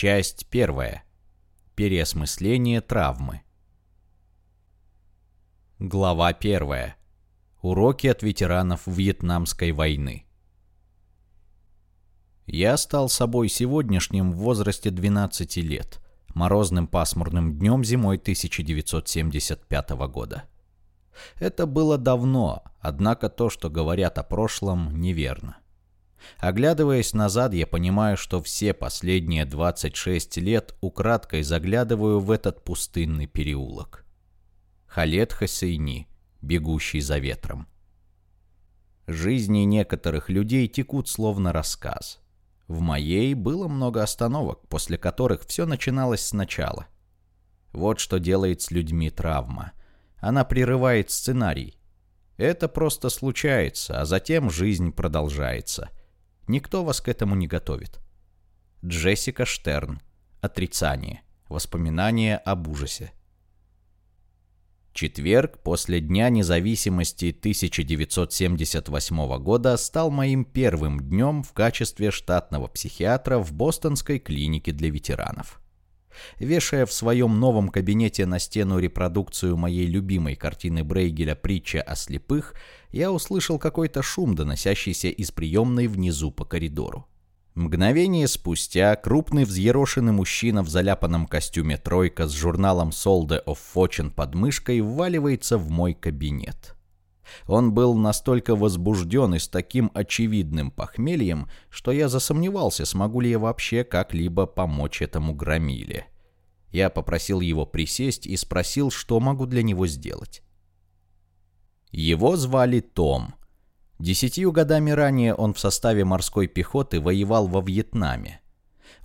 Часть первая. Переосмысление травмы. Глава первая. Уроки от ветеранов Вьетнамской войны. Я стал собой сегодняшним в возрасте 12 лет, морозным пасмурным днем зимой 1975 года. Это было давно, однако то, что говорят о прошлом, неверно. Оглядываясь назад, я понимаю, что все последние 26 лет украдкой заглядываю в этот пустынный переулок. Халет Хасейни, бегущий за ветром. Жизни некоторых людей текут словно рассказ. В моей было много остановок, после которых все начиналось сначала. Вот что делает с людьми травма. Она прерывает сценарий. Это просто случается, а затем жизнь продолжается – Никто вас к этому не готовит. Джессика Штерн. Отрицание. Воспоминания об ужасе. Четверг после Дня независимости 1978 года стал моим первым днем в качестве штатного психиатра в Бостонской клинике для ветеранов. Вешая в своем новом кабинете на стену репродукцию моей любимой картины Брейгеля «Притча о слепых», я услышал какой-то шум, доносящийся из приемной внизу по коридору. Мгновение спустя крупный взъерошенный мужчина в заляпанном костюме «тройка» с журналом «Solde of Fortune» под мышкой вваливается в мой кабинет. Он был настолько возбужден и с таким очевидным похмельем, что я засомневался, смогу ли я вообще как-либо помочь этому громиле. Я попросил его присесть и спросил, что могу для него сделать. Его звали Том. Десятью годами ранее он в составе морской пехоты воевал во Вьетнаме.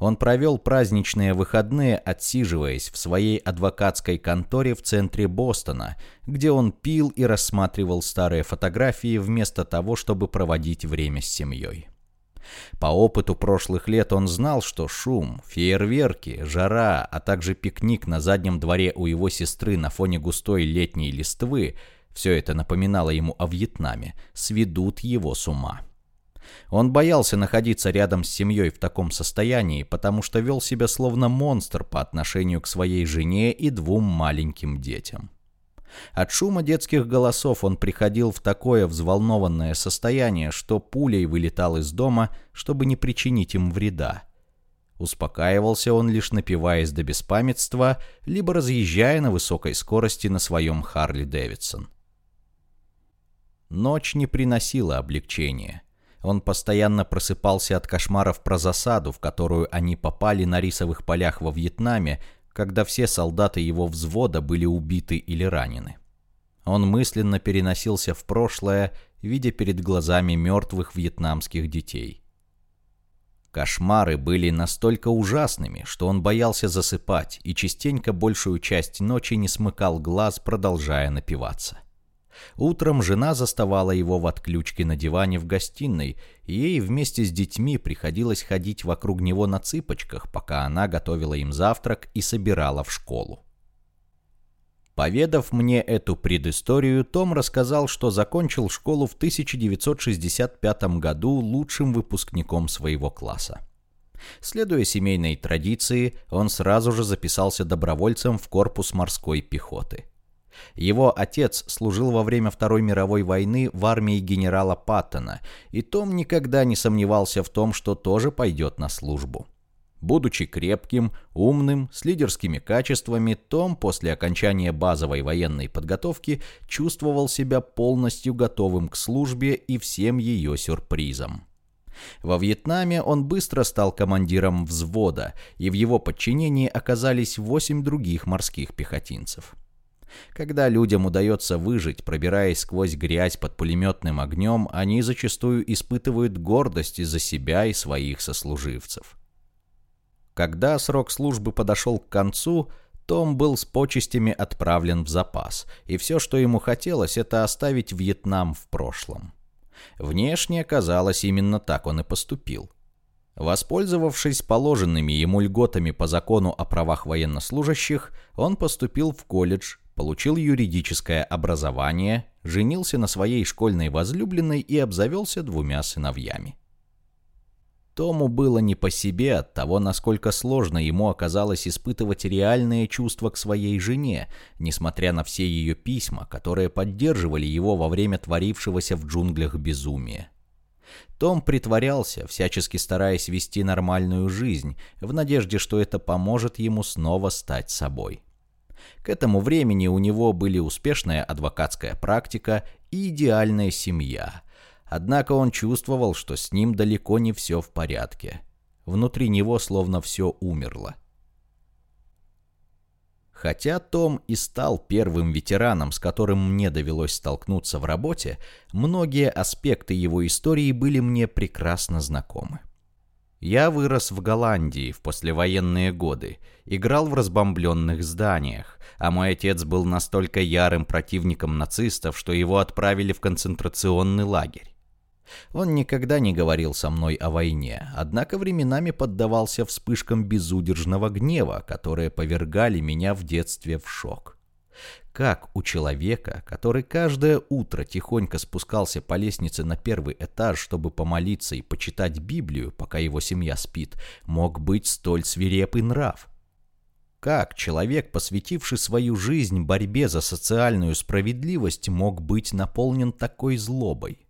Он провел праздничные выходные, отсиживаясь в своей адвокатской конторе в центре Бостона, где он пил и рассматривал старые фотографии вместо того, чтобы проводить время с семьей. По опыту прошлых лет он знал, что шум, фейерверки, жара, а также пикник на заднем дворе у его сестры на фоне густой летней листвы – все это напоминало ему о Вьетнаме, сведут его с ума. Он боялся находиться рядом с семьей в таком состоянии, потому что вел себя словно монстр по отношению к своей жене и двум маленьким детям. От шума детских голосов он приходил в такое взволнованное состояние, что пулей вылетал из дома, чтобы не причинить им вреда. Успокаивался он лишь напиваясь до беспамятства, либо разъезжая на высокой скорости на своем Харли Дэвидсон. Ночь не приносила облегчения. Он постоянно просыпался от кошмаров про засаду, в которую они попали на рисовых полях во Вьетнаме, когда все солдаты его взвода были убиты или ранены. Он мысленно переносился в прошлое, видя перед глазами мертвых вьетнамских детей. Кошмары были настолько ужасными, что он боялся засыпать и частенько большую часть ночи не смыкал глаз, продолжая напиваться. Утром жена заставала его в отключке на диване в гостиной, и ей вместе с детьми приходилось ходить вокруг него на цыпочках, пока она готовила им завтрак и собирала в школу. Поведав мне эту предысторию, Том рассказал, что закончил школу в 1965 году лучшим выпускником своего класса. Следуя семейной традиции, он сразу же записался добровольцем в корпус морской пехоты. Его отец служил во время Второй мировой войны в армии генерала Паттона, и Том никогда не сомневался в том, что тоже пойдет на службу. Будучи крепким, умным, с лидерскими качествами, Том после окончания базовой военной подготовки чувствовал себя полностью готовым к службе и всем ее сюрпризам. Во Вьетнаме он быстро стал командиром взвода, и в его подчинении оказались восемь других морских пехотинцев. Когда людям удается выжить, пробираясь сквозь грязь под пулеметным огнем, они зачастую испытывают гордость из-за себя и своих сослуживцев. Когда срок службы подошел к концу, том был с почестями отправлен в запас, и все, что ему хотелось, это оставить Вьетнам в прошлом. Внешне казалось, именно так он и поступил. Воспользовавшись положенными ему льготами по закону о правах военнослужащих, он поступил в колледж, получил юридическое образование, женился на своей школьной возлюбленной и обзавелся двумя сыновьями. Тому было не по себе от того, насколько сложно ему оказалось испытывать реальные чувства к своей жене, несмотря на все ее письма, которые поддерживали его во время творившегося в джунглях безумия. Том притворялся, всячески стараясь вести нормальную жизнь, в надежде, что это поможет ему снова стать собой. К этому времени у него были успешная адвокатская практика и идеальная семья – Однако он чувствовал, что с ним далеко не все в порядке. Внутри него словно все умерло. Хотя Том и стал первым ветераном, с которым мне довелось столкнуться в работе, многие аспекты его истории были мне прекрасно знакомы. Я вырос в Голландии в послевоенные годы, играл в разбомбленных зданиях, а мой отец был настолько ярым противником нацистов, что его отправили в концентрационный лагерь. Он никогда не говорил со мной о войне, однако временами поддавался вспышкам безудержного гнева, которые повергали меня в детстве в шок. Как у человека, который каждое утро тихонько спускался по лестнице на первый этаж, чтобы помолиться и почитать Библию, пока его семья спит, мог быть столь свирепый нрав? Как человек, посвятивший свою жизнь борьбе за социальную справедливость, мог быть наполнен такой злобой?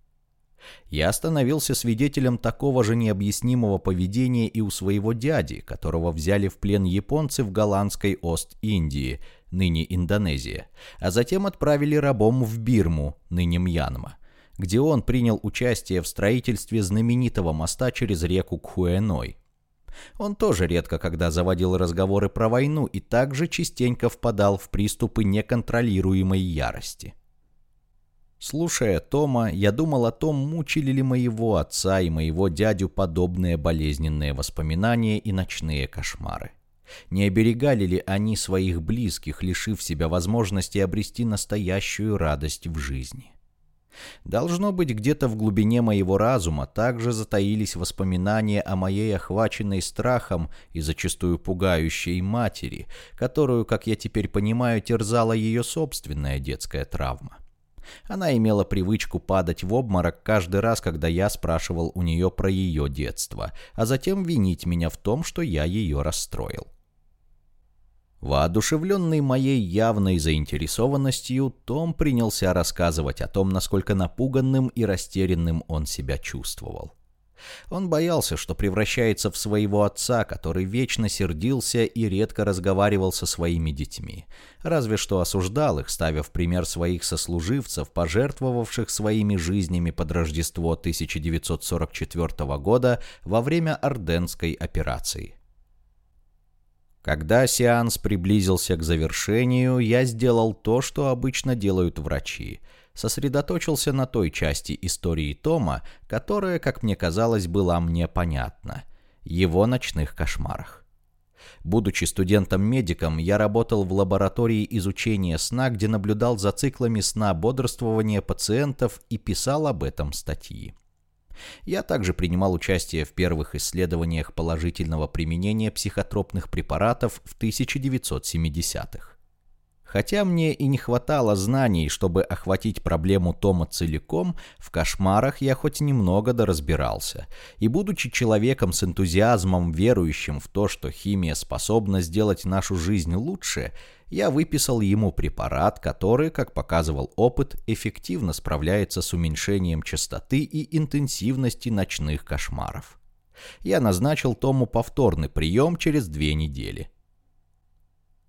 Я становился свидетелем такого же необъяснимого поведения и у своего дяди, которого взяли в плен японцы в голландской Ост-Индии, ныне Индонезия, а затем отправили рабом в Бирму, ныне Мьянма, где он принял участие в строительстве знаменитого моста через реку Кхуэной. Он тоже редко когда заводил разговоры про войну и также частенько впадал в приступы неконтролируемой ярости. Слушая Тома, я думал о том, мучили ли моего отца и моего дядю подобные болезненные воспоминания и ночные кошмары. Не оберегали ли они своих близких, лишив себя возможности обрести настоящую радость в жизни? Должно быть, где-то в глубине моего разума также затаились воспоминания о моей охваченной страхом и зачастую пугающей матери, которую, как я теперь понимаю, терзала ее собственная детская травма. Она имела привычку падать в обморок каждый раз, когда я спрашивал у нее про ее детство, а затем винить меня в том, что я ее расстроил. Воодушевленный моей явной заинтересованностью, Том принялся рассказывать о том, насколько напуганным и растерянным он себя чувствовал. Он боялся, что превращается в своего отца, который вечно сердился и редко разговаривал со своими детьми. Разве что осуждал их, ставя в пример своих сослуживцев, пожертвовавших своими жизнями под Рождество 1944 года во время Орденской операции. Когда сеанс приблизился к завершению, я сделал то, что обычно делают врачи – сосредоточился на той части истории Тома, которая, как мне казалось, была мне понятна – его ночных кошмарах. Будучи студентом-медиком, я работал в лаборатории изучения сна, где наблюдал за циклами сна бодрствования пациентов и писал об этом статьи. Я также принимал участие в первых исследованиях положительного применения психотропных препаратов в 1970-х. Хотя мне и не хватало знаний, чтобы охватить проблему Тома целиком, в кошмарах я хоть немного доразбирался. И будучи человеком с энтузиазмом, верующим в то, что химия способна сделать нашу жизнь лучше, я выписал ему препарат, который, как показывал опыт, эффективно справляется с уменьшением частоты и интенсивности ночных кошмаров. Я назначил Тому повторный прием через две недели.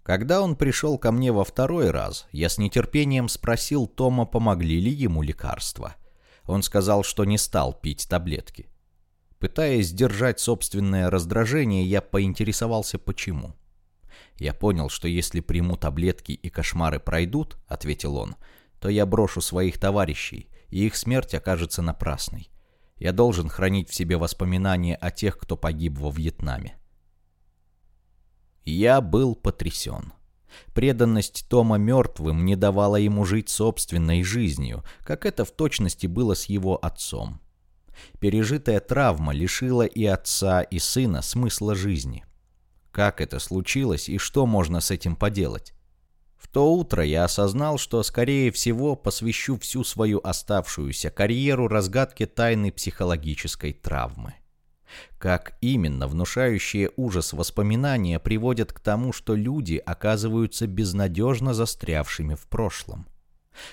Когда он пришел ко мне во второй раз, я с нетерпением спросил Тома, помогли ли ему лекарства. Он сказал, что не стал пить таблетки. Пытаясь сдержать собственное раздражение, я поинтересовался, почему. «Я понял, что если приму таблетки и кошмары пройдут», — ответил он, — «то я брошу своих товарищей, и их смерть окажется напрасной. Я должен хранить в себе воспоминания о тех, кто погиб во Вьетнаме». Я был потрясен. Преданность Тома мертвым не давала ему жить собственной жизнью, как это в точности было с его отцом. Пережитая травма лишила и отца, и сына смысла жизни. Как это случилось и что можно с этим поделать? В то утро я осознал, что, скорее всего, посвящу всю свою оставшуюся карьеру разгадке тайны психологической травмы. Как именно внушающие ужас воспоминания приводят к тому, что люди оказываются безнадежно застрявшими в прошлом?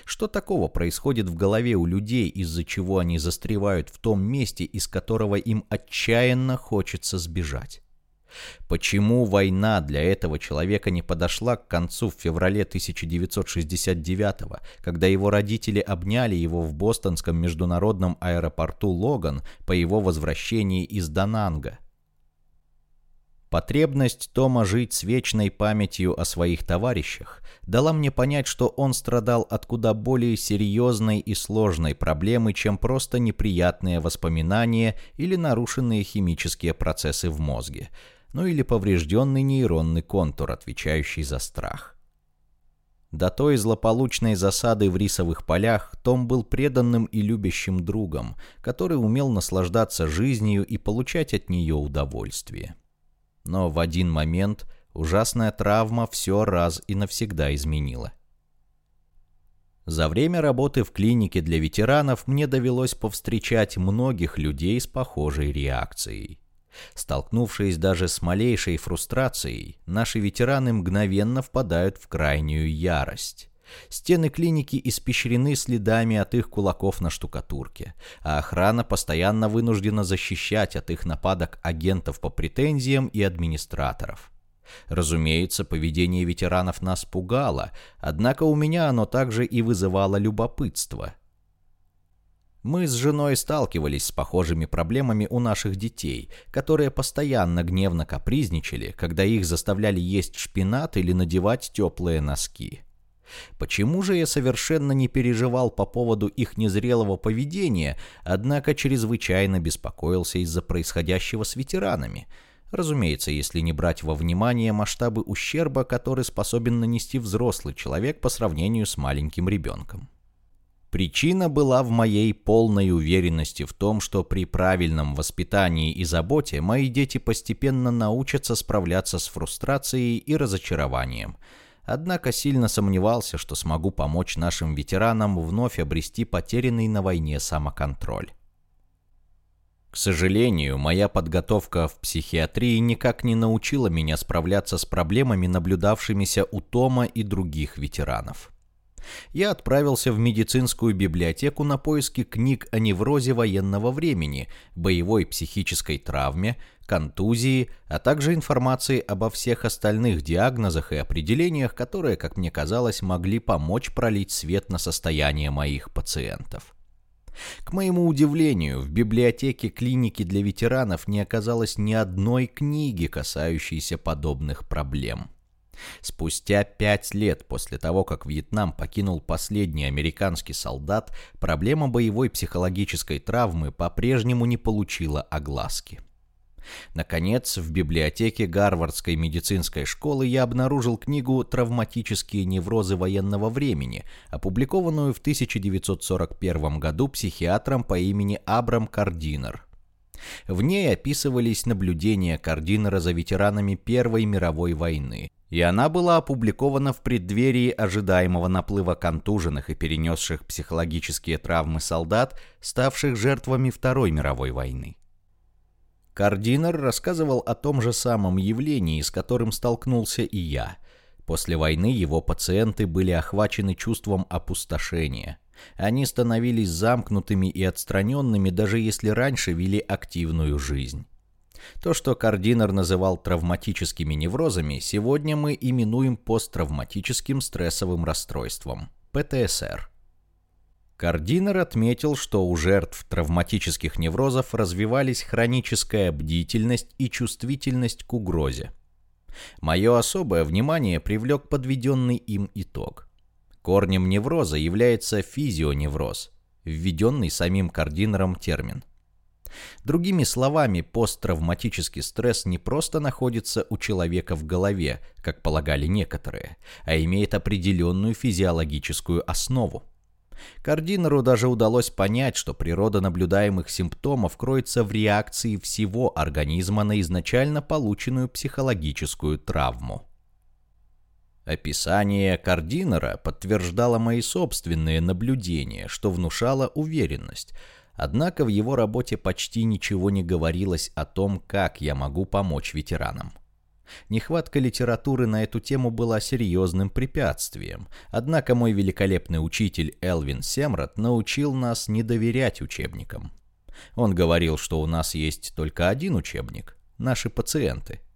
Что такого происходит в голове у людей, из-за чего они застревают в том месте, из которого им отчаянно хочется сбежать? Почему война для этого человека не подошла к концу в феврале 1969 когда его родители обняли его в бостонском международном аэропорту Логан по его возвращении из Дананга? Потребность Тома жить с вечной памятью о своих товарищах дала мне понять, что он страдал от куда более серьезной и сложной проблемы, чем просто неприятные воспоминания или нарушенные химические процессы в мозге – ну или поврежденный нейронный контур, отвечающий за страх. До той злополучной засады в рисовых полях Том был преданным и любящим другом, который умел наслаждаться жизнью и получать от нее удовольствие. Но в один момент ужасная травма все раз и навсегда изменила. За время работы в клинике для ветеранов мне довелось повстречать многих людей с похожей реакцией. Столкнувшись даже с малейшей фрустрацией, наши ветераны мгновенно впадают в крайнюю ярость. Стены клиники испещрены следами от их кулаков на штукатурке, а охрана постоянно вынуждена защищать от их нападок агентов по претензиям и администраторов. Разумеется, поведение ветеранов нас пугало, однако у меня оно также и вызывало любопытство – мы с женой сталкивались с похожими проблемами у наших детей, которые постоянно гневно капризничали, когда их заставляли есть шпинат или надевать теплые носки. Почему же я совершенно не переживал по поводу их незрелого поведения, однако чрезвычайно беспокоился из-за происходящего с ветеранами? Разумеется, если не брать во внимание масштабы ущерба, который способен нанести взрослый человек по сравнению с маленьким ребенком. Причина была в моей полной уверенности в том, что при правильном воспитании и заботе мои дети постепенно научатся справляться с фрустрацией и разочарованием. Однако сильно сомневался, что смогу помочь нашим ветеранам вновь обрести потерянный на войне самоконтроль. К сожалению, моя подготовка в психиатрии никак не научила меня справляться с проблемами, наблюдавшимися у Тома и других ветеранов я отправился в медицинскую библиотеку на поиски книг о неврозе военного времени, боевой психической травме, контузии, а также информации обо всех остальных диагнозах и определениях, которые, как мне казалось, могли помочь пролить свет на состояние моих пациентов. К моему удивлению, в библиотеке клиники для ветеранов не оказалось ни одной книги, касающейся подобных проблем. Спустя пять лет после того, как Вьетнам покинул последний американский солдат, проблема боевой психологической травмы по-прежнему не получила огласки. Наконец, в библиотеке Гарвардской медицинской школы я обнаружил книгу «Травматические неврозы военного времени», опубликованную в 1941 году психиатром по имени Абрам Кардинер. В ней описывались наблюдения Кардинера за ветеранами Первой мировой войны, и она была опубликована в преддверии ожидаемого наплыва контуженных и перенесших психологические травмы солдат, ставших жертвами Второй мировой войны. Кардинер рассказывал о том же самом явлении, с которым столкнулся и я. После войны его пациенты были охвачены чувством опустошения. Они становились замкнутыми и отстраненными, даже если раньше вели активную жизнь. То, что Кардинер называл травматическими неврозами, сегодня мы именуем посттравматическим стрессовым расстройством – ПТСР. Кардинер отметил, что у жертв травматических неврозов развивались хроническая бдительность и чувствительность к угрозе. Мое особое внимание привлек подведенный им итог. Корнем невроза является физионевроз, введенный самим Кардинером термин – Другими словами, посттравматический стресс не просто находится у человека в голове, как полагали некоторые, а имеет определенную физиологическую основу. Кардинеру даже удалось понять, что природа наблюдаемых симптомов кроется в реакции всего организма на изначально полученную психологическую травму. Описание Кардинера подтверждало мои собственные наблюдения, что внушало уверенность – Однако в его работе почти ничего не говорилось о том, как я могу помочь ветеранам. Нехватка литературы на эту тему была серьезным препятствием, однако мой великолепный учитель Элвин Семрат научил нас не доверять учебникам. Он говорил, что у нас есть только один учебник – наши пациенты –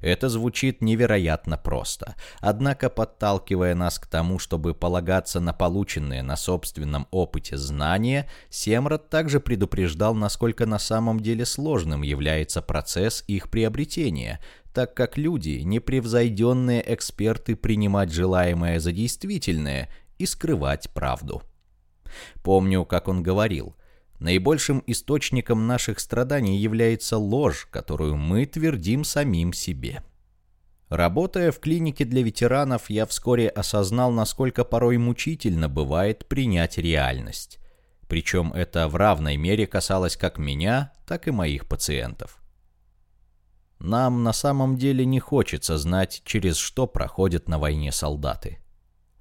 это звучит невероятно просто, однако подталкивая нас к тому, чтобы полагаться на полученные на собственном опыте знания, Семрат также предупреждал, насколько на самом деле сложным является процесс их приобретения, так как люди – непревзойденные эксперты принимать желаемое за действительное и скрывать правду. Помню, как он говорил – Наибольшим источником наших страданий является ложь, которую мы твердим самим себе. Работая в клинике для ветеранов, я вскоре осознал, насколько порой мучительно бывает принять реальность. Причем это в равной мере касалось как меня, так и моих пациентов. Нам на самом деле не хочется знать, через что проходят на войне солдаты.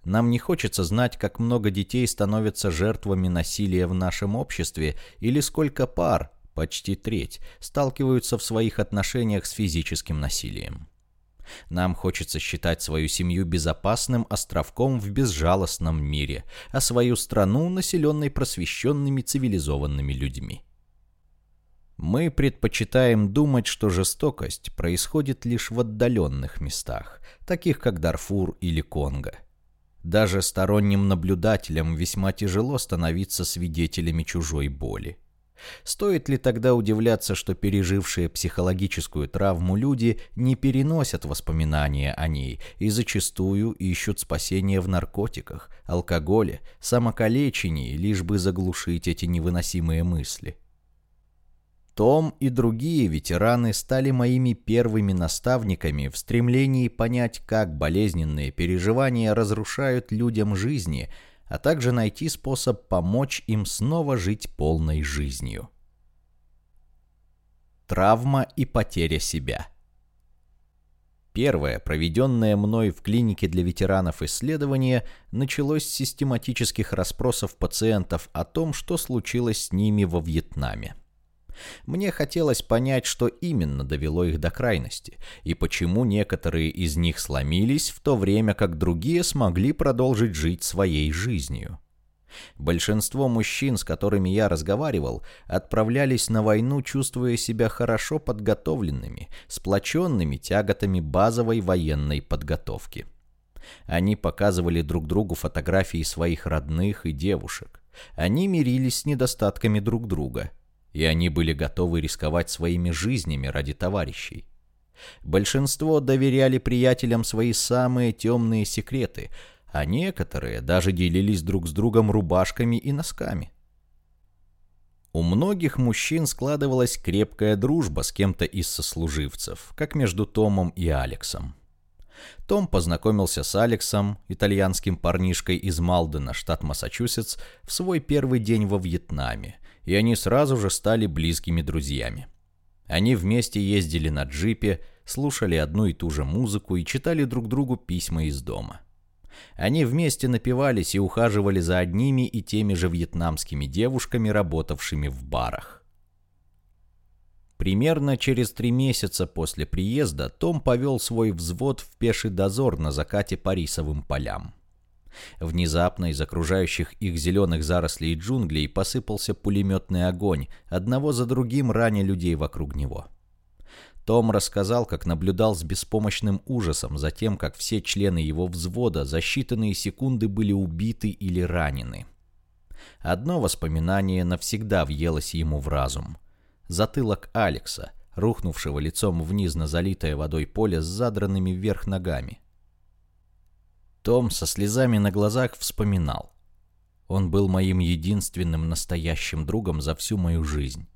Нам не хочется знать, как много детей становятся жертвами насилия в нашем обществе или сколько пар, почти треть, сталкиваются в своих отношениях с физическим насилием. Нам хочется считать свою семью безопасным островком в безжалостном мире, а свою страну населенной просвещенными цивилизованными людьми. Мы предпочитаем думать, что жестокость происходит лишь в отдаленных местах, таких как Дарфур или Конго – даже сторонним наблюдателям весьма тяжело становиться свидетелями чужой боли. Стоит ли тогда удивляться, что пережившие психологическую травму люди не переносят воспоминания о ней и зачастую ищут спасения в наркотиках, алкоголе, самокалечении, лишь бы заглушить эти невыносимые мысли? Том и другие ветераны стали моими первыми наставниками в стремлении понять, как болезненные переживания разрушают людям жизни, а также найти способ помочь им снова жить полной жизнью. Травма и потеря себя Первое, проведенное мной в клинике для ветеранов исследование, началось с систематических расспросов пациентов о том, что случилось с ними во Вьетнаме. Мне хотелось понять, что именно довело их до крайности, и почему некоторые из них сломились, в то время как другие смогли продолжить жить своей жизнью. Большинство мужчин, с которыми я разговаривал, отправлялись на войну, чувствуя себя хорошо подготовленными, сплоченными тяготами базовой военной подготовки. Они показывали друг другу фотографии своих родных и девушек. Они мирились с недостатками друг друга – и они были готовы рисковать своими жизнями ради товарищей. Большинство доверяли приятелям свои самые темные секреты, а некоторые даже делились друг с другом рубашками и носками. У многих мужчин складывалась крепкая дружба с кем-то из сослуживцев, как между Томом и Алексом. Том познакомился с Алексом, итальянским парнишкой из Малдена, штат Массачусетс, в свой первый день во Вьетнаме, и они сразу же стали близкими друзьями. Они вместе ездили на джипе, слушали одну и ту же музыку и читали друг другу письма из дома. Они вместе напивались и ухаживали за одними и теми же вьетнамскими девушками, работавшими в барах. Примерно через три месяца после приезда Том повел свой взвод в пеший дозор на закате по рисовым полям. Внезапно из окружающих их зеленых зарослей джунглей посыпался пулеметный огонь, одного за другим раня людей вокруг него. Том рассказал, как наблюдал с беспомощным ужасом за тем, как все члены его взвода за считанные секунды были убиты или ранены. Одно воспоминание навсегда въелось ему в разум. Затылок Алекса, рухнувшего лицом вниз на залитое водой поле с задранными вверх ногами. Том со слезами на глазах вспоминал. Он был моим единственным настоящим другом за всю мою жизнь.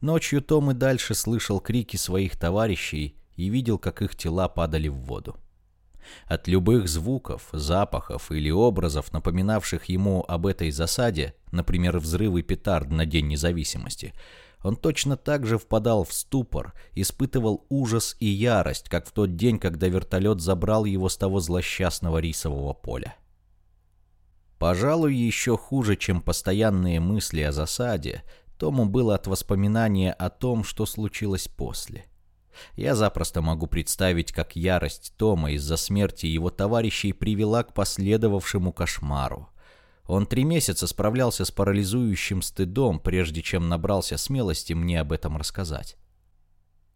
Ночью Том и дальше слышал крики своих товарищей и видел, как их тела падали в воду. От любых звуков, запахов или образов, напоминавших ему об этой засаде, например, взрывы петард на День независимости, он точно так же впадал в ступор, испытывал ужас и ярость, как в тот день, когда вертолет забрал его с того злосчастного рисового поля. Пожалуй, еще хуже, чем постоянные мысли о засаде, Тому было от воспоминания о том, что случилось после. Я запросто могу представить, как ярость Тома из-за смерти его товарищей привела к последовавшему кошмару. Он три месяца справлялся с парализующим стыдом, прежде чем набрался смелости мне об этом рассказать.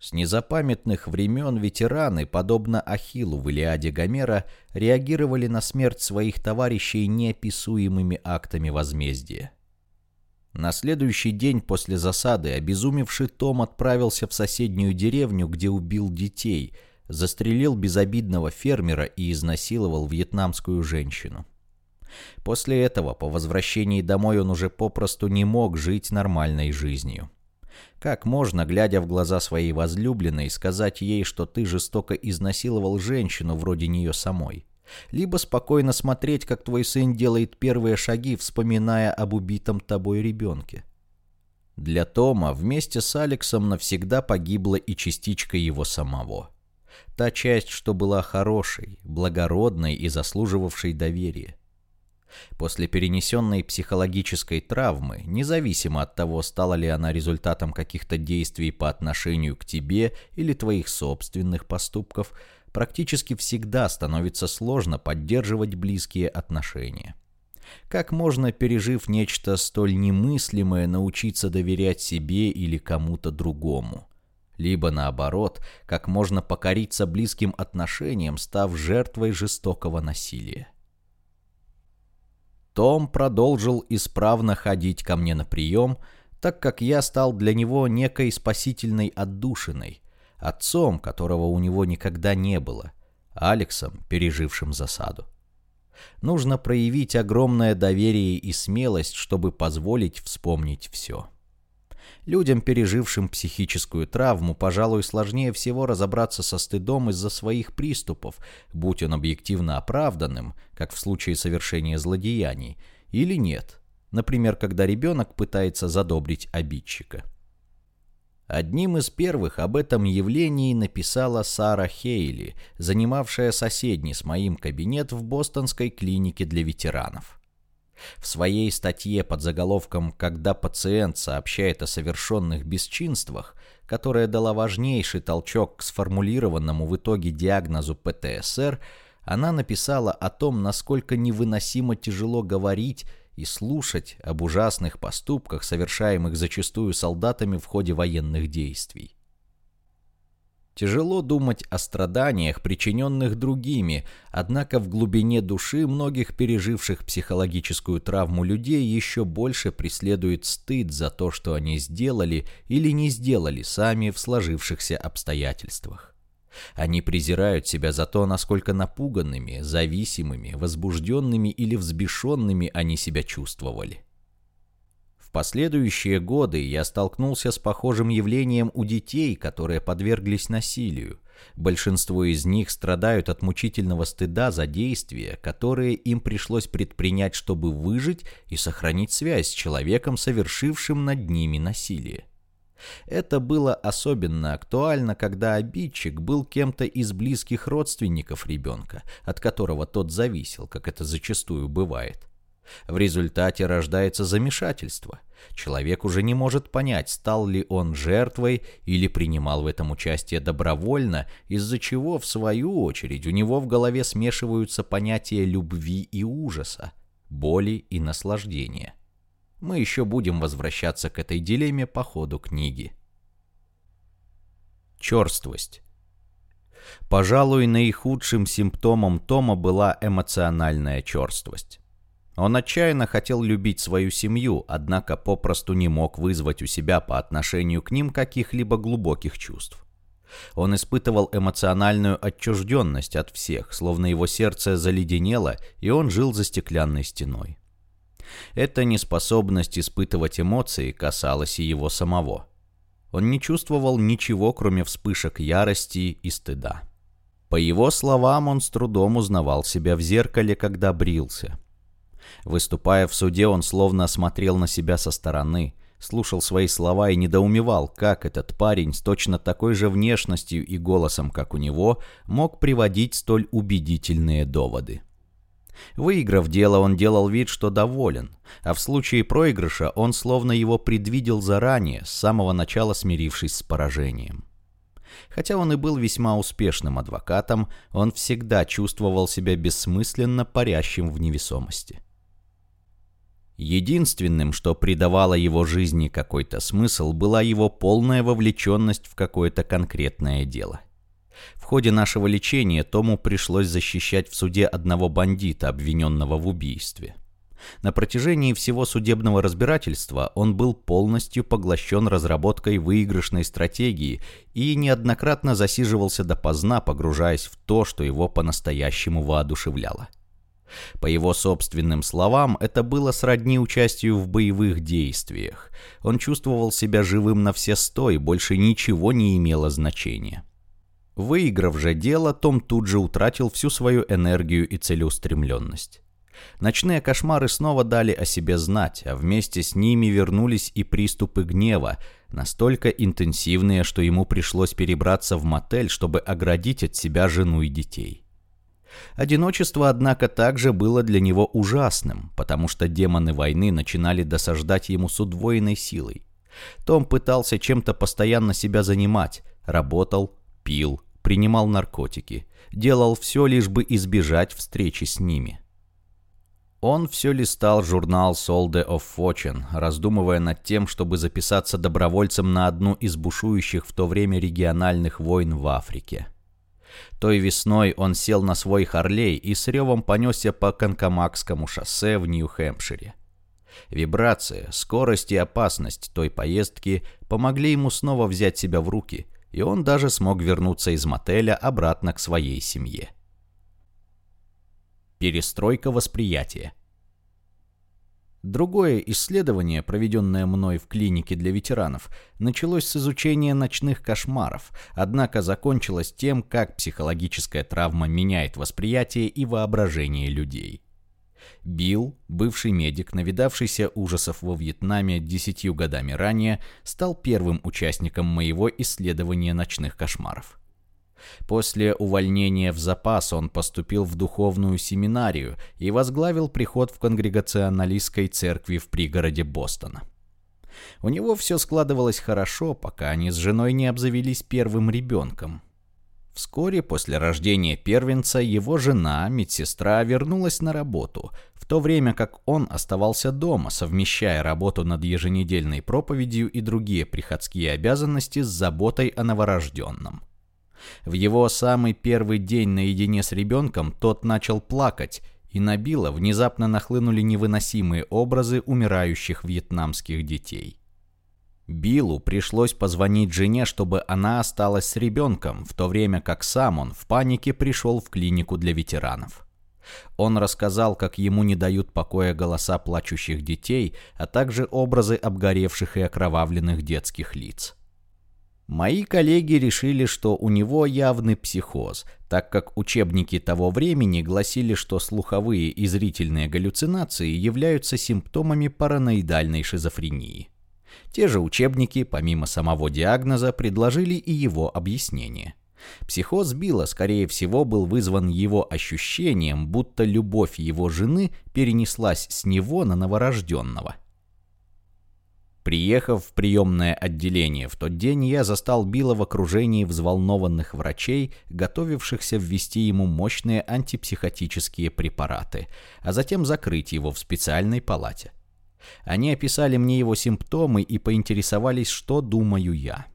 С незапамятных времен ветераны, подобно Ахиллу в Илиаде Гомера, реагировали на смерть своих товарищей неописуемыми актами возмездия. На следующий день после засады обезумевший Том отправился в соседнюю деревню, где убил детей, застрелил безобидного фермера и изнасиловал вьетнамскую женщину. После этого, по возвращении домой, он уже попросту не мог жить нормальной жизнью. Как можно, глядя в глаза своей возлюбленной, сказать ей, что ты жестоко изнасиловал женщину вроде нее самой? либо спокойно смотреть, как твой сын делает первые шаги, вспоминая об убитом тобой ребенке. Для Тома вместе с Алексом навсегда погибла и частичка его самого. Та часть, что была хорошей, благородной и заслуживавшей доверия. После перенесенной психологической травмы, независимо от того, стала ли она результатом каких-то действий по отношению к тебе или твоих собственных поступков, практически всегда становится сложно поддерживать близкие отношения. Как можно, пережив нечто столь немыслимое, научиться доверять себе или кому-то другому? Либо наоборот, как можно покориться близким отношениям, став жертвой жестокого насилия? Том продолжил исправно ходить ко мне на прием, так как я стал для него некой спасительной отдушиной, отцом, которого у него никогда не было, Алексом, пережившим засаду. Нужно проявить огромное доверие и смелость, чтобы позволить вспомнить все. Людям, пережившим психическую травму, пожалуй, сложнее всего разобраться со стыдом из-за своих приступов, будь он объективно оправданным, как в случае совершения злодеяний, или нет, например, когда ребенок пытается задобрить обидчика. Одним из первых об этом явлении написала Сара Хейли, занимавшая соседний с моим кабинет в бостонской клинике для ветеранов. В своей статье под заголовком «Когда пациент сообщает о совершенных бесчинствах», которая дала важнейший толчок к сформулированному в итоге диагнозу ПТСР, она написала о том, насколько невыносимо тяжело говорить и слушать об ужасных поступках, совершаемых зачастую солдатами в ходе военных действий. Тяжело думать о страданиях, причиненных другими, однако в глубине души многих переживших психологическую травму людей еще больше преследует стыд за то, что они сделали или не сделали сами в сложившихся обстоятельствах. Они презирают себя за то, насколько напуганными, зависимыми, возбужденными или взбешенными они себя чувствовали. Последующие годы я столкнулся с похожим явлением у детей, которые подверглись насилию. Большинство из них страдают от мучительного стыда за действия, которые им пришлось предпринять, чтобы выжить и сохранить связь с человеком, совершившим над ними насилие. Это было особенно актуально, когда обидчик был кем-то из близких родственников ребенка, от которого тот зависел, как это зачастую бывает. В результате рождается замешательство. Человек уже не может понять, стал ли он жертвой или принимал в этом участие добровольно, из-за чего, в свою очередь, у него в голове смешиваются понятия любви и ужаса, боли и наслаждения. Мы еще будем возвращаться к этой дилемме по ходу книги. Черствость. Пожалуй, наихудшим симптомом Тома была эмоциональная черствость. Он отчаянно хотел любить свою семью, однако попросту не мог вызвать у себя по отношению к ним каких-либо глубоких чувств. Он испытывал эмоциональную отчужденность от всех, словно его сердце заледенело, и он жил за стеклянной стеной. Эта неспособность испытывать эмоции касалась и его самого. Он не чувствовал ничего, кроме вспышек ярости и стыда. По его словам, он с трудом узнавал себя в зеркале, когда брился. Выступая в суде, он словно смотрел на себя со стороны, слушал свои слова и недоумевал, как этот парень с точно такой же внешностью и голосом, как у него, мог приводить столь убедительные доводы. Выиграв дело, он делал вид, что доволен, а в случае проигрыша он словно его предвидел заранее, с самого начала смирившись с поражением. Хотя он и был весьма успешным адвокатом, он всегда чувствовал себя бессмысленно парящим в невесомости. Единственным, что придавало его жизни какой-то смысл, была его полная вовлеченность в какое-то конкретное дело. В ходе нашего лечения Тому пришлось защищать в суде одного бандита, обвиненного в убийстве. На протяжении всего судебного разбирательства он был полностью поглощен разработкой выигрышной стратегии и неоднократно засиживался допоздна, погружаясь в то, что его по-настоящему воодушевляло. По его собственным словам, это было сродни участию в боевых действиях. Он чувствовал себя живым на все сто, и больше ничего не имело значения. Выиграв же дело, Том тут же утратил всю свою энергию и целеустремленность. Ночные кошмары снова дали о себе знать, а вместе с ними вернулись и приступы гнева, настолько интенсивные, что ему пришлось перебраться в мотель, чтобы оградить от себя жену и детей. Одиночество, однако, также было для него ужасным, потому что демоны войны начинали досаждать ему с удвоенной силой. Том пытался чем-то постоянно себя занимать, работал, пил, принимал наркотики, делал все, лишь бы избежать встречи с ними. Он все листал журнал Solde of Fortune, раздумывая над тем, чтобы записаться добровольцем на одну из бушующих в то время региональных войн в Африке. Той весной он сел на свой Харлей и с ревом понесся по Канкамакскому шоссе в Нью-Хэмпшире. Вибрация, скорость и опасность той поездки помогли ему снова взять себя в руки, и он даже смог вернуться из мотеля обратно к своей семье. Перестройка восприятия Другое исследование, проведенное мной в клинике для ветеранов, началось с изучения ночных кошмаров, однако закончилось тем, как психологическая травма меняет восприятие и воображение людей. Билл, бывший медик, навидавшийся ужасов во Вьетнаме десятью годами ранее, стал первым участником моего исследования ночных кошмаров. После увольнения в запас он поступил в духовную семинарию и возглавил приход в конгрегационалистской церкви в пригороде Бостона. У него все складывалось хорошо, пока они с женой не обзавелись первым ребенком. Вскоре после рождения первенца его жена, медсестра, вернулась на работу, в то время как он оставался дома, совмещая работу над еженедельной проповедью и другие приходские обязанности с заботой о новорожденном. В его самый первый день наедине с ребенком тот начал плакать, и на Билла внезапно нахлынули невыносимые образы умирающих вьетнамских детей. Биллу пришлось позвонить жене, чтобы она осталась с ребенком, в то время как сам он в панике пришел в клинику для ветеранов. Он рассказал, как ему не дают покоя голоса плачущих детей, а также образы обгоревших и окровавленных детских лиц. Мои коллеги решили, что у него явный психоз, так как учебники того времени гласили, что слуховые и зрительные галлюцинации являются симптомами параноидальной шизофрении. Те же учебники, помимо самого диагноза, предложили и его объяснение. Психоз Билла, скорее всего, был вызван его ощущением, будто любовь его жены перенеслась с него на новорожденного – Приехав в приемное отделение в тот день, я застал Билла в окружении взволнованных врачей, готовившихся ввести ему мощные антипсихотические препараты, а затем закрыть его в специальной палате. Они описали мне его симптомы и поинтересовались, что думаю я.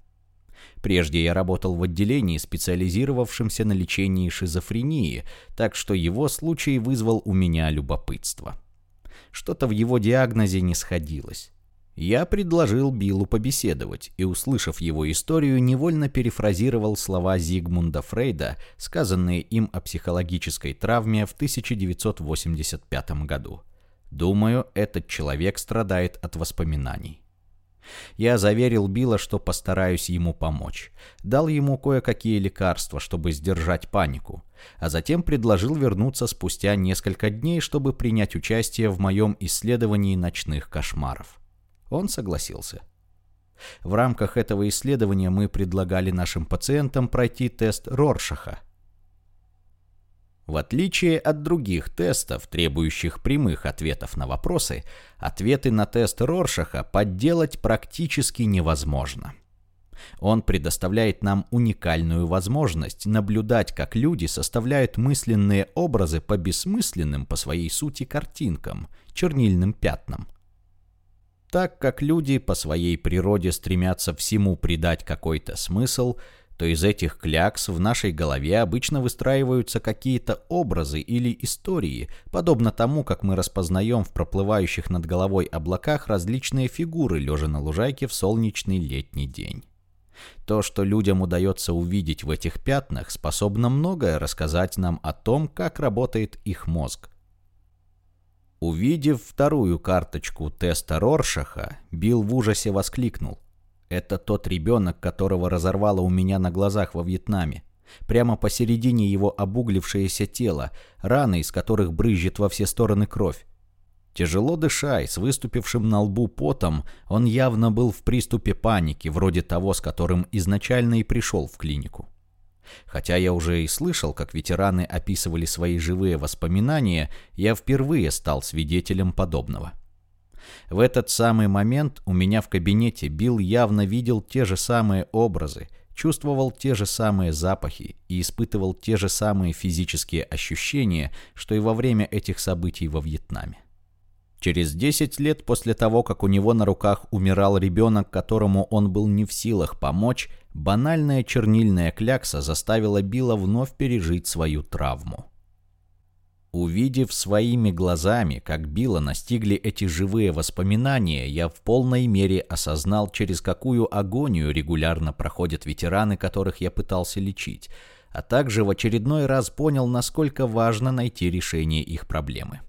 Прежде я работал в отделении, специализировавшемся на лечении шизофрении, так что его случай вызвал у меня любопытство. Что-то в его диагнозе не сходилось. Я предложил Биллу побеседовать и, услышав его историю, невольно перефразировал слова Зигмунда Фрейда, сказанные им о психологической травме в 1985 году. Думаю, этот человек страдает от воспоминаний. Я заверил Билла, что постараюсь ему помочь. Дал ему кое-какие лекарства, чтобы сдержать панику, а затем предложил вернуться спустя несколько дней, чтобы принять участие в моем исследовании ночных кошмаров. Он согласился. В рамках этого исследования мы предлагали нашим пациентам пройти тест Роршаха. В отличие от других тестов, требующих прямых ответов на вопросы, ответы на тест Роршаха подделать практически невозможно. Он предоставляет нам уникальную возможность наблюдать, как люди составляют мысленные образы по бессмысленным по своей сути картинкам, чернильным пятнам. Так как люди по своей природе стремятся всему придать какой-то смысл – то из этих клякс в нашей голове обычно выстраиваются какие-то образы или истории, подобно тому, как мы распознаем в проплывающих над головой облаках различные фигуры, лежа на лужайке в солнечный летний день. То, что людям удается увидеть в этих пятнах, способно многое рассказать нам о том, как работает их мозг. Увидев вторую карточку теста Роршаха, Билл в ужасе воскликнул. Это тот ребенок, которого разорвало у меня на глазах во Вьетнаме. Прямо посередине его обуглившееся тело, раны, из которых брызжет во все стороны кровь. Тяжело дыша и с выступившим на лбу потом, он явно был в приступе паники, вроде того, с которым изначально и пришел в клинику. Хотя я уже и слышал, как ветераны описывали свои живые воспоминания, я впервые стал свидетелем подобного. В этот самый момент у меня в кабинете Билл явно видел те же самые образы, чувствовал те же самые запахи и испытывал те же самые физические ощущения, что и во время этих событий во Вьетнаме. Через 10 лет после того, как у него на руках умирал ребенок, которому он был не в силах помочь, банальная чернильная клякса заставила Билла вновь пережить свою травму. Увидев своими глазами, как Билла настигли эти живые воспоминания, я в полной мере осознал, через какую агонию регулярно проходят ветераны, которых я пытался лечить, а также в очередной раз понял, насколько важно найти решение их проблемы.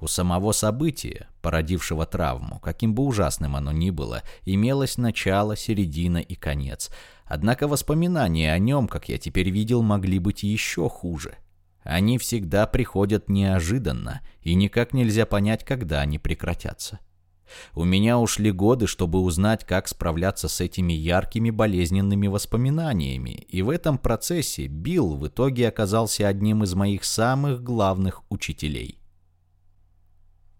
У самого события, породившего травму, каким бы ужасным оно ни было, имелось начало, середина и конец. Однако воспоминания о нем, как я теперь видел, могли быть еще хуже – они всегда приходят неожиданно, и никак нельзя понять, когда они прекратятся. У меня ушли годы, чтобы узнать, как справляться с этими яркими болезненными воспоминаниями, и в этом процессе Билл в итоге оказался одним из моих самых главных учителей.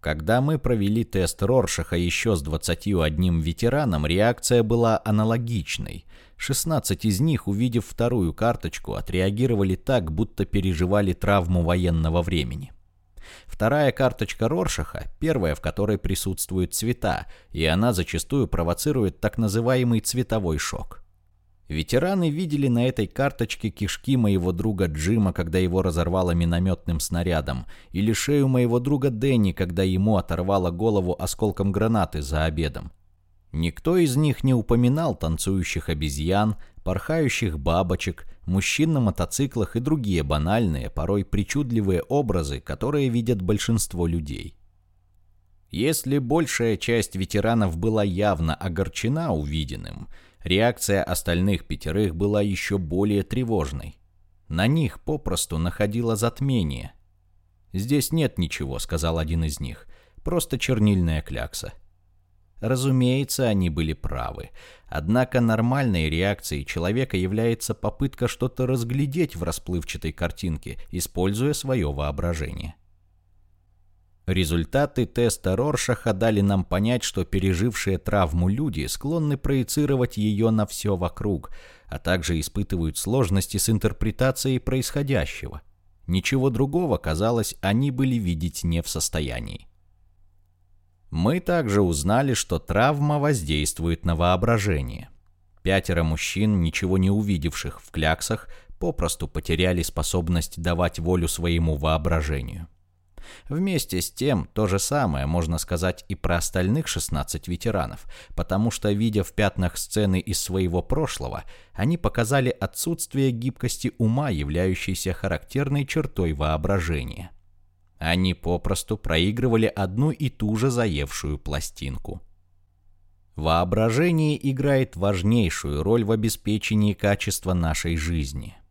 Когда мы провели тест Роршаха еще с 21 ветераном, реакция была аналогичной. 16 из них, увидев вторую карточку, отреагировали так, будто переживали травму военного времени. Вторая карточка Роршаха, первая в которой присутствуют цвета, и она зачастую провоцирует так называемый цветовой шок. Ветераны видели на этой карточке кишки моего друга Джима, когда его разорвало минометным снарядом, или шею моего друга Дэнни, когда ему оторвало голову осколком гранаты за обедом. Никто из них не упоминал танцующих обезьян, порхающих бабочек, мужчин на мотоциклах и другие банальные, порой причудливые образы, которые видят большинство людей. Если большая часть ветеранов была явно огорчена увиденным – Реакция остальных пятерых была еще более тревожной. На них попросту находило затмение. «Здесь нет ничего», — сказал один из них. «Просто чернильная клякса». Разумеется, они были правы. Однако нормальной реакцией человека является попытка что-то разглядеть в расплывчатой картинке, используя свое воображение. Результаты теста Роршаха дали нам понять, что пережившие травму люди склонны проецировать ее на все вокруг, а также испытывают сложности с интерпретацией происходящего. Ничего другого, казалось, они были видеть не в состоянии. Мы также узнали, что травма воздействует на воображение. Пятеро мужчин, ничего не увидевших в кляксах, попросту потеряли способность давать волю своему воображению. Вместе с тем, то же самое можно сказать и про остальных 16 ветеранов, потому что, видя в пятнах сцены из своего прошлого, они показали отсутствие гибкости ума, являющейся характерной чертой воображения. Они попросту проигрывали одну и ту же заевшую пластинку. Воображение играет важнейшую роль в обеспечении качества нашей жизни –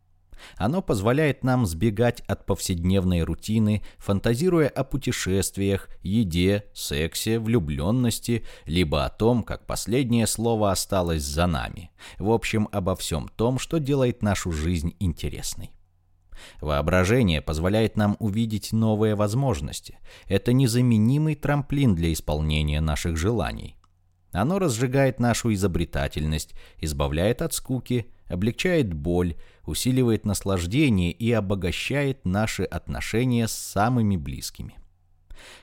оно позволяет нам сбегать от повседневной рутины, фантазируя о путешествиях, еде, сексе, влюбленности, либо о том, как последнее слово осталось за нами. В общем, обо всем том, что делает нашу жизнь интересной. Воображение позволяет нам увидеть новые возможности. Это незаменимый трамплин для исполнения наших желаний. Оно разжигает нашу изобретательность, избавляет от скуки, облегчает боль, усиливает наслаждение и обогащает наши отношения с самыми близкими.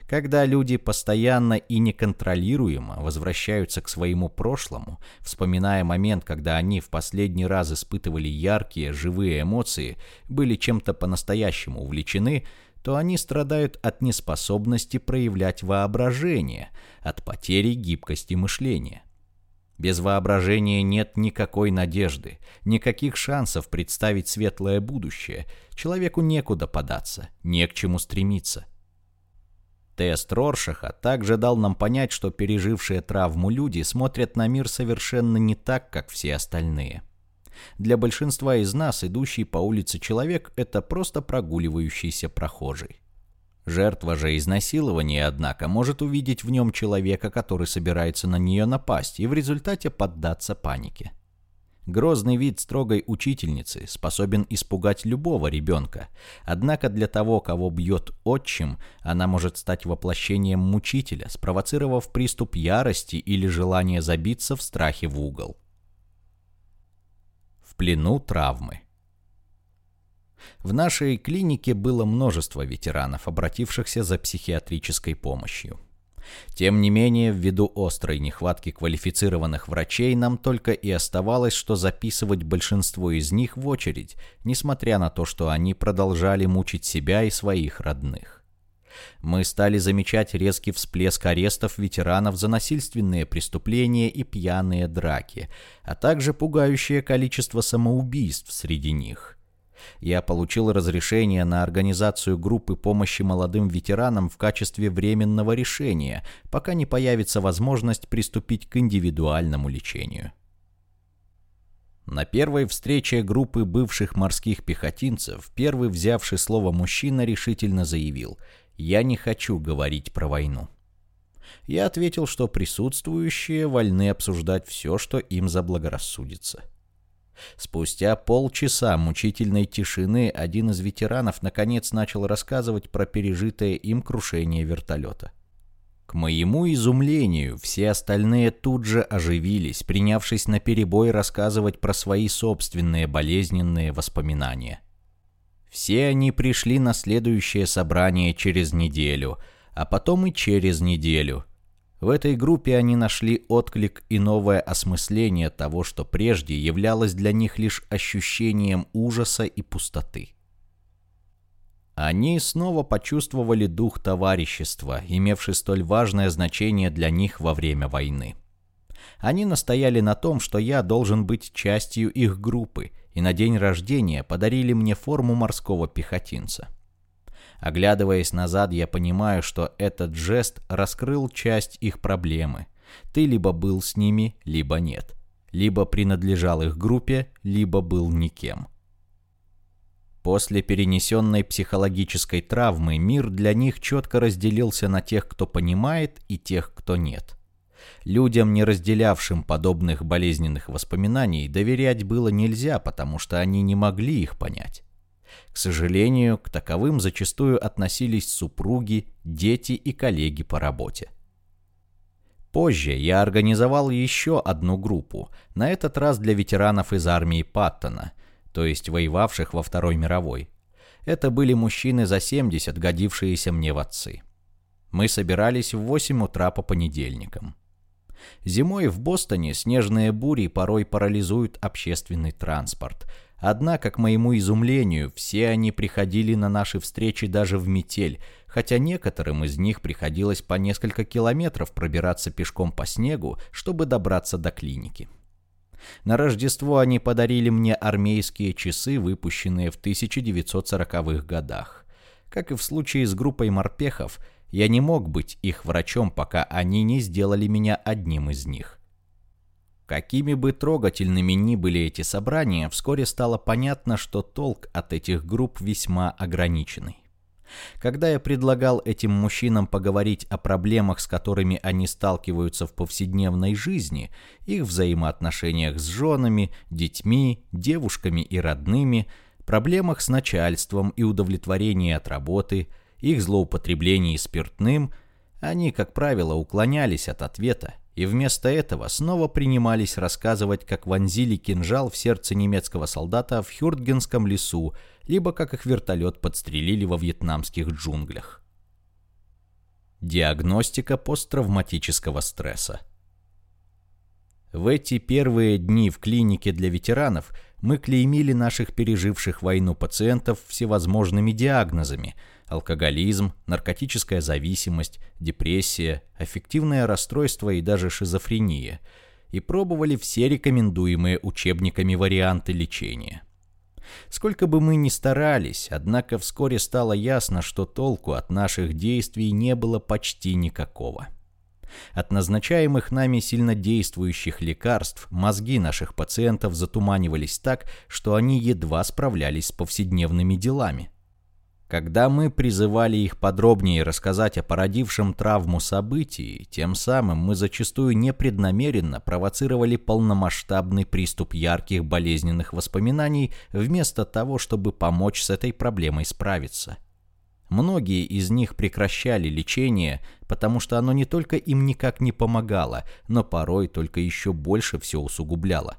Когда люди постоянно и неконтролируемо возвращаются к своему прошлому, вспоминая момент, когда они в последний раз испытывали яркие, живые эмоции, были чем-то по-настоящему увлечены, то они страдают от неспособности проявлять воображение, от потери гибкости мышления. Без воображения нет никакой надежды, никаких шансов представить светлое будущее. Человеку некуда податься, не к чему стремиться. Тест Роршаха также дал нам понять, что пережившие травму люди смотрят на мир совершенно не так, как все остальные. Для большинства из нас идущий по улице человек – это просто прогуливающийся прохожий. Жертва же изнасилования, однако, может увидеть в нем человека, который собирается на нее напасть, и в результате поддаться панике. Грозный вид строгой учительницы способен испугать любого ребенка, однако для того, кого бьет отчим, она может стать воплощением мучителя, спровоцировав приступ ярости или желание забиться в страхе в угол. В плену травмы. В нашей клинике было множество ветеранов, обратившихся за психиатрической помощью. Тем не менее, ввиду острой нехватки квалифицированных врачей, нам только и оставалось, что записывать большинство из них в очередь, несмотря на то, что они продолжали мучить себя и своих родных. Мы стали замечать резкий всплеск арестов ветеранов за насильственные преступления и пьяные драки, а также пугающее количество самоубийств среди них – я получил разрешение на организацию группы помощи молодым ветеранам в качестве временного решения, пока не появится возможность приступить к индивидуальному лечению. На первой встрече группы бывших морских пехотинцев первый взявший слово мужчина решительно заявил «Я не хочу говорить про войну». Я ответил, что присутствующие вольны обсуждать все, что им заблагорассудится. Спустя полчаса мучительной тишины один из ветеранов наконец начал рассказывать про пережитое им крушение вертолета. К моему изумлению, все остальные тут же оживились, принявшись на перебой рассказывать про свои собственные болезненные воспоминания. Все они пришли на следующее собрание через неделю, а потом и через неделю – в этой группе они нашли отклик и новое осмысление того, что прежде являлось для них лишь ощущением ужаса и пустоты. Они снова почувствовали дух товарищества, имевший столь важное значение для них во время войны. Они настояли на том, что я должен быть частью их группы, и на день рождения подарили мне форму морского пехотинца. Оглядываясь назад, я понимаю, что этот жест раскрыл часть их проблемы. Ты либо был с ними, либо нет. Либо принадлежал их группе, либо был никем. После перенесенной психологической травмы мир для них четко разделился на тех, кто понимает, и тех, кто нет. Людям, не разделявшим подобных болезненных воспоминаний, доверять было нельзя, потому что они не могли их понять. К сожалению, к таковым зачастую относились супруги, дети и коллеги по работе. Позже я организовал еще одну группу, на этот раз для ветеранов из армии Паттона, то есть воевавших во Второй мировой. Это были мужчины за 70, годившиеся мне в отцы. Мы собирались в 8 утра по понедельникам. Зимой в Бостоне снежные бури порой парализуют общественный транспорт, Однако, к моему изумлению, все они приходили на наши встречи даже в метель, хотя некоторым из них приходилось по несколько километров пробираться пешком по снегу, чтобы добраться до клиники. На Рождество они подарили мне армейские часы, выпущенные в 1940-х годах. Как и в случае с группой морпехов, я не мог быть их врачом, пока они не сделали меня одним из них. Какими бы трогательными ни были эти собрания, вскоре стало понятно, что толк от этих групп весьма ограниченный. Когда я предлагал этим мужчинам поговорить о проблемах, с которыми они сталкиваются в повседневной жизни, их взаимоотношениях с женами, детьми, девушками и родными, проблемах с начальством и удовлетворении от работы, их злоупотреблении спиртным, они, как правило, уклонялись от ответа и вместо этого снова принимались рассказывать, как вонзили кинжал в сердце немецкого солдата в Хюртгенском лесу, либо как их вертолет подстрелили во вьетнамских джунглях. Диагностика посттравматического стресса В эти первые дни в клинике для ветеранов мы клеймили наших переживших войну пациентов всевозможными диагнозами – алкоголизм, наркотическая зависимость, депрессия, аффективное расстройство и даже шизофрения, и пробовали все рекомендуемые учебниками варианты лечения. Сколько бы мы ни старались, однако вскоре стало ясно, что толку от наших действий не было почти никакого. От назначаемых нами сильнодействующих лекарств мозги наших пациентов затуманивались так, что они едва справлялись с повседневными делами. Когда мы призывали их подробнее рассказать о породившем травму событии, тем самым мы зачастую непреднамеренно провоцировали полномасштабный приступ ярких болезненных воспоминаний вместо того, чтобы помочь с этой проблемой справиться. Многие из них прекращали лечение, потому что оно не только им никак не помогало, но порой только еще больше все усугубляло.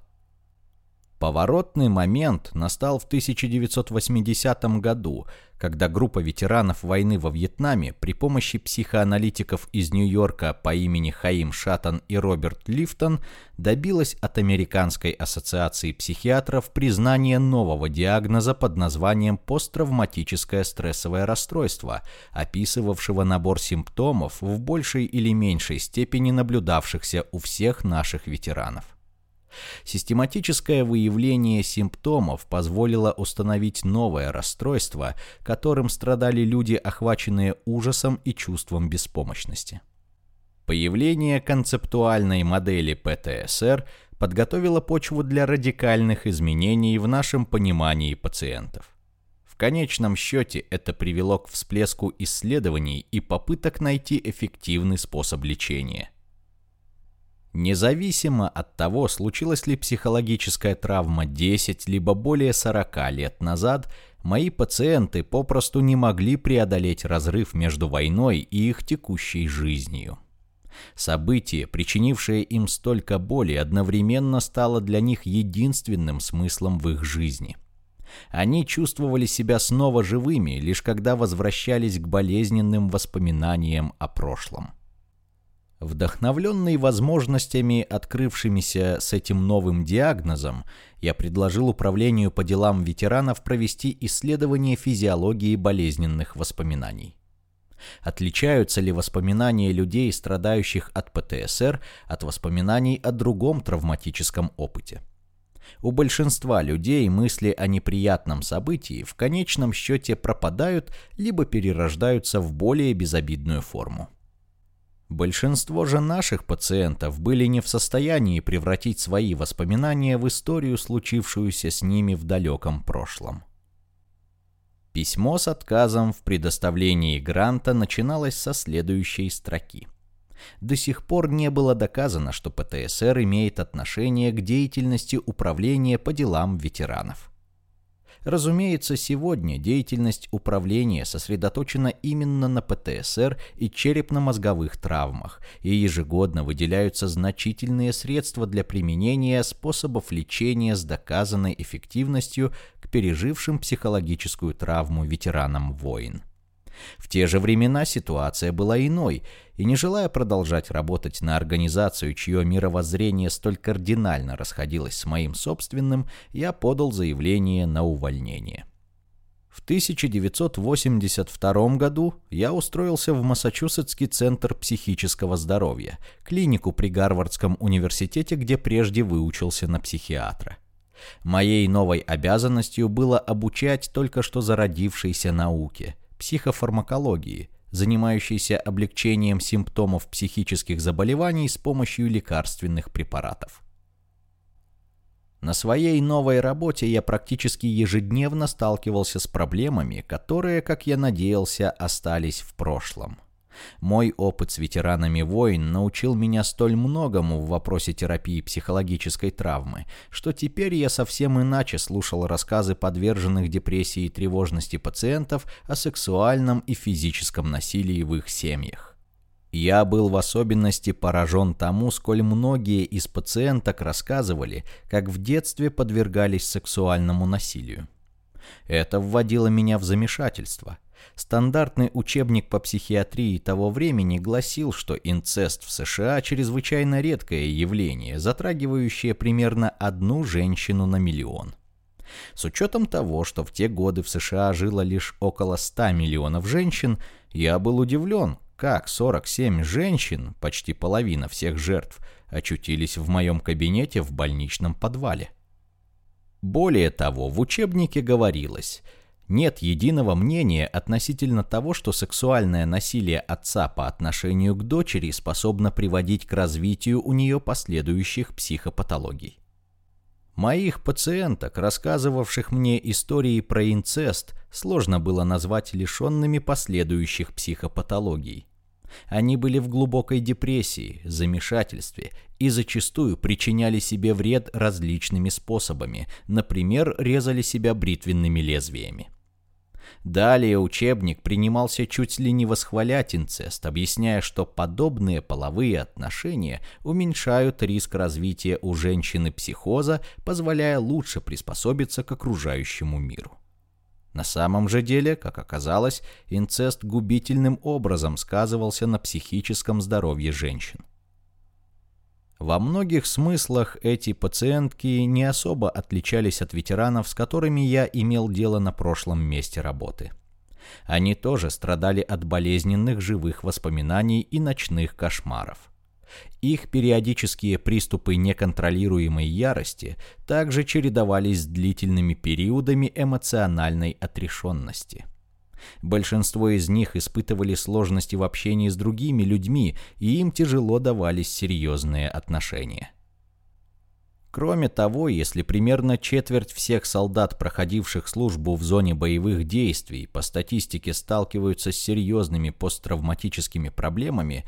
Поворотный момент настал в 1980 году, когда группа ветеранов войны во Вьетнаме при помощи психоаналитиков из Нью-Йорка по имени Хаим Шаттон и Роберт Лифтон добилась от Американской ассоциации психиатров признания нового диагноза под названием посттравматическое стрессовое расстройство, описывавшего набор симптомов в большей или меньшей степени наблюдавшихся у всех наших ветеранов. Систематическое выявление симптомов позволило установить новое расстройство, которым страдали люди, охваченные ужасом и чувством беспомощности. Появление концептуальной модели ПТСР подготовило почву для радикальных изменений в нашем понимании пациентов. В конечном счете это привело к всплеску исследований и попыток найти эффективный способ лечения. Независимо от того, случилась ли психологическая травма 10 либо более 40 лет назад, мои пациенты попросту не могли преодолеть разрыв между войной и их текущей жизнью. Событие, причинившее им столько боли, одновременно стало для них единственным смыслом в их жизни. Они чувствовали себя снова живыми, лишь когда возвращались к болезненным воспоминаниям о прошлом. Вдохновленный возможностями, открывшимися с этим новым диагнозом, я предложил Управлению по делам ветеранов провести исследование физиологии болезненных воспоминаний. Отличаются ли воспоминания людей, страдающих от ПТСР, от воспоминаний о другом травматическом опыте? У большинства людей мысли о неприятном событии в конечном счете пропадают либо перерождаются в более безобидную форму. Большинство же наших пациентов были не в состоянии превратить свои воспоминания в историю, случившуюся с ними в далеком прошлом. Письмо с отказом в предоставлении гранта начиналось со следующей строки. До сих пор не было доказано, что ПТСР имеет отношение к деятельности управления по делам ветеранов. Разумеется, сегодня деятельность управления сосредоточена именно на ПТСР и черепно-мозговых травмах, и ежегодно выделяются значительные средства для применения способов лечения с доказанной эффективностью к пережившим психологическую травму ветеранам войн. В те же времена ситуация была иной, и не желая продолжать работать на организацию, чье мировоззрение столь кардинально расходилось с моим собственным, я подал заявление на увольнение. В 1982 году я устроился в Массачусетский центр психического здоровья, клинику при Гарвардском университете, где прежде выучился на психиатра. Моей новой обязанностью было обучать только что зародившейся науке – психофармакологии, занимающейся облегчением симптомов психических заболеваний с помощью лекарственных препаратов. На своей новой работе я практически ежедневно сталкивался с проблемами, которые, как я надеялся, остались в прошлом. Мой опыт с ветеранами войн научил меня столь многому в вопросе терапии психологической травмы, что теперь я совсем иначе слушал рассказы подверженных депрессии и тревожности пациентов о сексуальном и физическом насилии в их семьях. Я был в особенности поражен тому, сколь многие из пациенток рассказывали, как в детстве подвергались сексуальному насилию. Это вводило меня в замешательство. Стандартный учебник по психиатрии того времени гласил, что инцест в США чрезвычайно редкое явление, затрагивающее примерно одну женщину на миллион. С учетом того, что в те годы в США жило лишь около 100 миллионов женщин, я был удивлен, как 47 женщин, почти половина всех жертв, очутились в моем кабинете в больничном подвале. Более того, в учебнике говорилось, нет единого мнения относительно того, что сексуальное насилие отца по отношению к дочери способно приводить к развитию у нее последующих психопатологий. Моих пациенток, рассказывавших мне истории про инцест, сложно было назвать лишенными последующих психопатологий. Они были в глубокой депрессии, замешательстве и зачастую причиняли себе вред различными способами, например, резали себя бритвенными лезвиями. Далее учебник принимался чуть ли не восхвалять инцест, объясняя, что подобные половые отношения уменьшают риск развития у женщины психоза, позволяя лучше приспособиться к окружающему миру. На самом же деле, как оказалось, инцест губительным образом сказывался на психическом здоровье женщин. Во многих смыслах эти пациентки не особо отличались от ветеранов, с которыми я имел дело на прошлом месте работы. Они тоже страдали от болезненных живых воспоминаний и ночных кошмаров. Их периодические приступы неконтролируемой ярости также чередовались с длительными периодами эмоциональной отрешенности. Большинство из них испытывали сложности в общении с другими людьми, и им тяжело давались серьезные отношения. Кроме того, если примерно четверть всех солдат, проходивших службу в зоне боевых действий, по статистике сталкиваются с серьезными посттравматическими проблемами,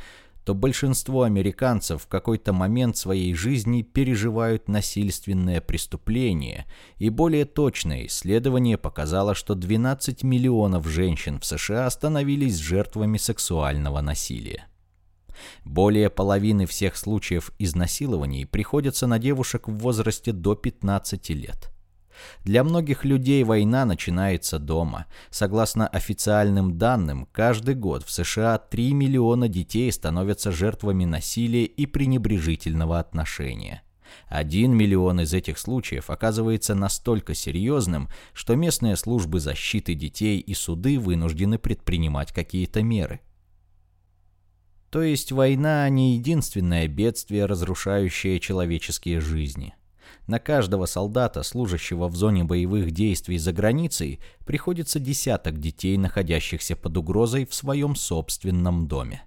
то большинство американцев в какой-то момент своей жизни переживают насильственное преступление, и более точное исследование показало, что 12 миллионов женщин в США становились жертвами сексуального насилия. Более половины всех случаев изнасилований приходятся на девушек в возрасте до 15 лет. Для многих людей война начинается дома. Согласно официальным данным, каждый год в США 3 миллиона детей становятся жертвами насилия и пренебрежительного отношения. Один миллион из этих случаев оказывается настолько серьезным, что местные службы защиты детей и суды вынуждены предпринимать какие-то меры. То есть война не единственное бедствие, разрушающее человеческие жизни – на каждого солдата, служащего в зоне боевых действий за границей, приходится десяток детей, находящихся под угрозой в своем собственном доме.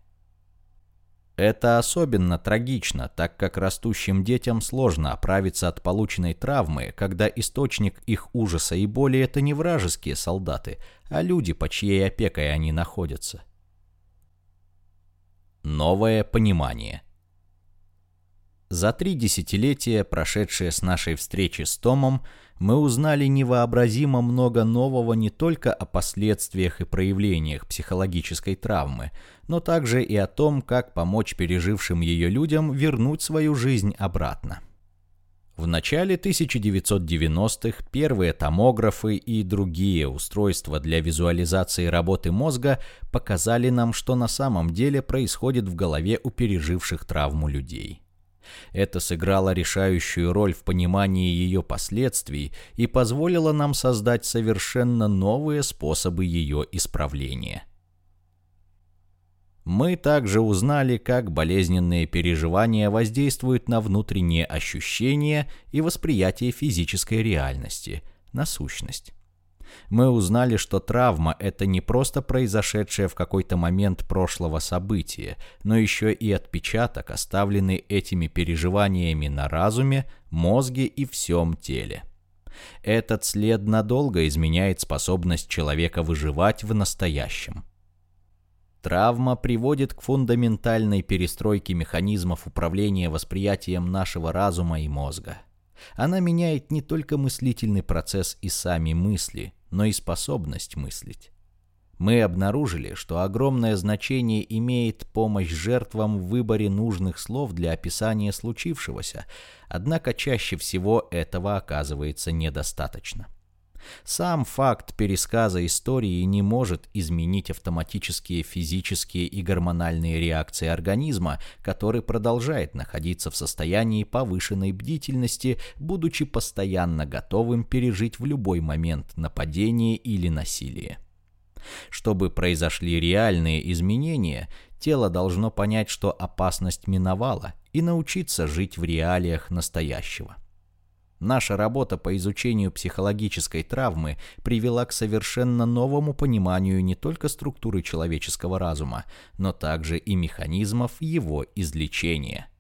Это особенно трагично, так как растущим детям сложно оправиться от полученной травмы, когда источник их ужаса и боли – это не вражеские солдаты, а люди, под чьей опекой они находятся. Новое понимание – за три десятилетия, прошедшие с нашей встречи с Томом, мы узнали невообразимо много нового не только о последствиях и проявлениях психологической травмы, но также и о том, как помочь пережившим ее людям вернуть свою жизнь обратно. В начале 1990-х первые томографы и другие устройства для визуализации работы мозга показали нам, что на самом деле происходит в голове у переживших травму людей. Это сыграло решающую роль в понимании ее последствий и позволило нам создать совершенно новые способы ее исправления. Мы также узнали, как болезненные переживания воздействуют на внутренние ощущения и восприятие физической реальности, на сущность мы узнали, что травма – это не просто произошедшее в какой-то момент прошлого события, но еще и отпечаток, оставленный этими переживаниями на разуме, мозге и всем теле. Этот след надолго изменяет способность человека выживать в настоящем. Травма приводит к фундаментальной перестройке механизмов управления восприятием нашего разума и мозга. Она меняет не только мыслительный процесс и сами мысли, но и способность мыслить. Мы обнаружили, что огромное значение имеет помощь жертвам в выборе нужных слов для описания случившегося, однако чаще всего этого оказывается недостаточно. Сам факт пересказа истории не может изменить автоматические физические и гормональные реакции организма, который продолжает находиться в состоянии повышенной бдительности, будучи постоянно готовым пережить в любой момент нападение или насилие. Чтобы произошли реальные изменения, тело должно понять, что опасность миновала, и научиться жить в реалиях настоящего. Наша работа по изучению психологической травмы привела к совершенно новому пониманию не только структуры человеческого разума, но также и механизмов его излечения –